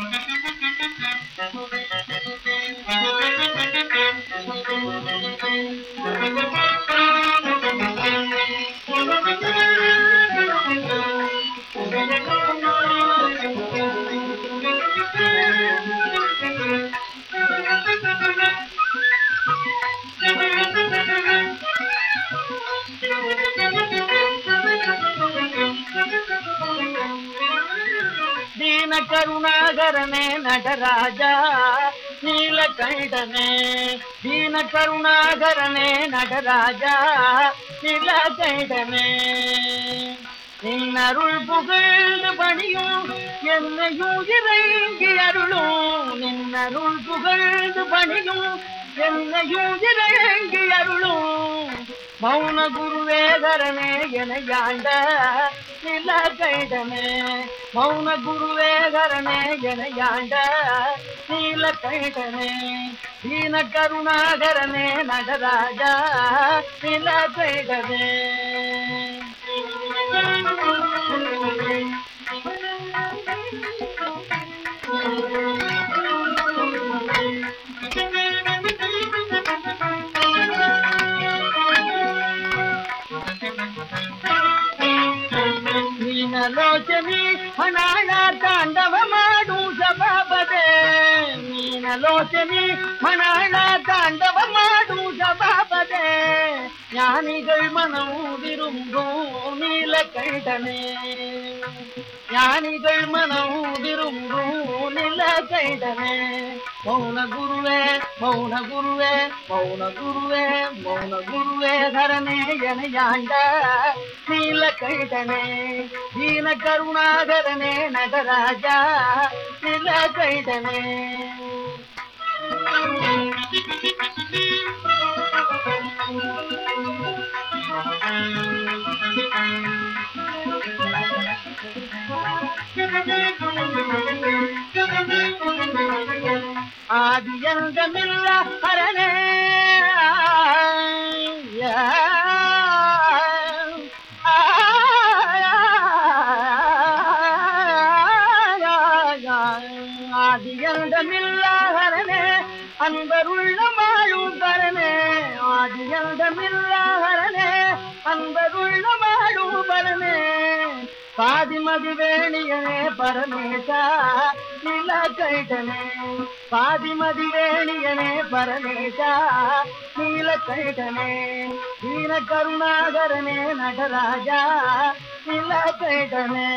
Thank you. கருணாகரனே Nataraja நீல கண்டனே தீன கருணாகரனே நடராஜா நில கண்டனே நின்னருள் புகழ்ந்து பணியும் என்னையும் இறங்கி அருளும். நின்னருள் புகழ்ந்து பணியும் என்னையும் இறங்கி அருளும். மௌன குருவேதரனே என யாண்ட நீலகண்டனே மௌன குருவேதரனே என யாண்ட நீலகண்டனே தீன கருணாகரனே நடராஜா நீலகண்டனே ನೀನಲೋಚನಿ ಹಣಾಳ ತಾಂಡವ ಮಾಡು ಸಭಾಪದೆ ನೀನಲೋಚನಿ ಹಣಾಳ ತಾಂಡವ ಮಾಡು ಸಭಾಪದೆ ஞானிகள் மனம் விரும்பும் நீலகண்டனே ஞானிகள் மனம் விரும்பும் நீலகண்டனே மௌன குருவே மௌன குருவே மௌன குருவே மௌன குருவே தரனே என யாண்ட நீலகண்டனே தீன கருணாகரனே நடராஜா நீலகண்டனே அரணே. ஆதி ஆதியந்தமில்ல ஹரணே அன்பருள்ள மாழும் பரனே ஆதியந்தமில்ல ஹரணே அன்பருள்ள மாழும் பரனே பாதிமதி வேணியனே பரமேசா. நீலகைடனே பாதிமதி வேணியனே நீல கைடனே தீன கருணாகரனே நடராஜா நீலகைடனே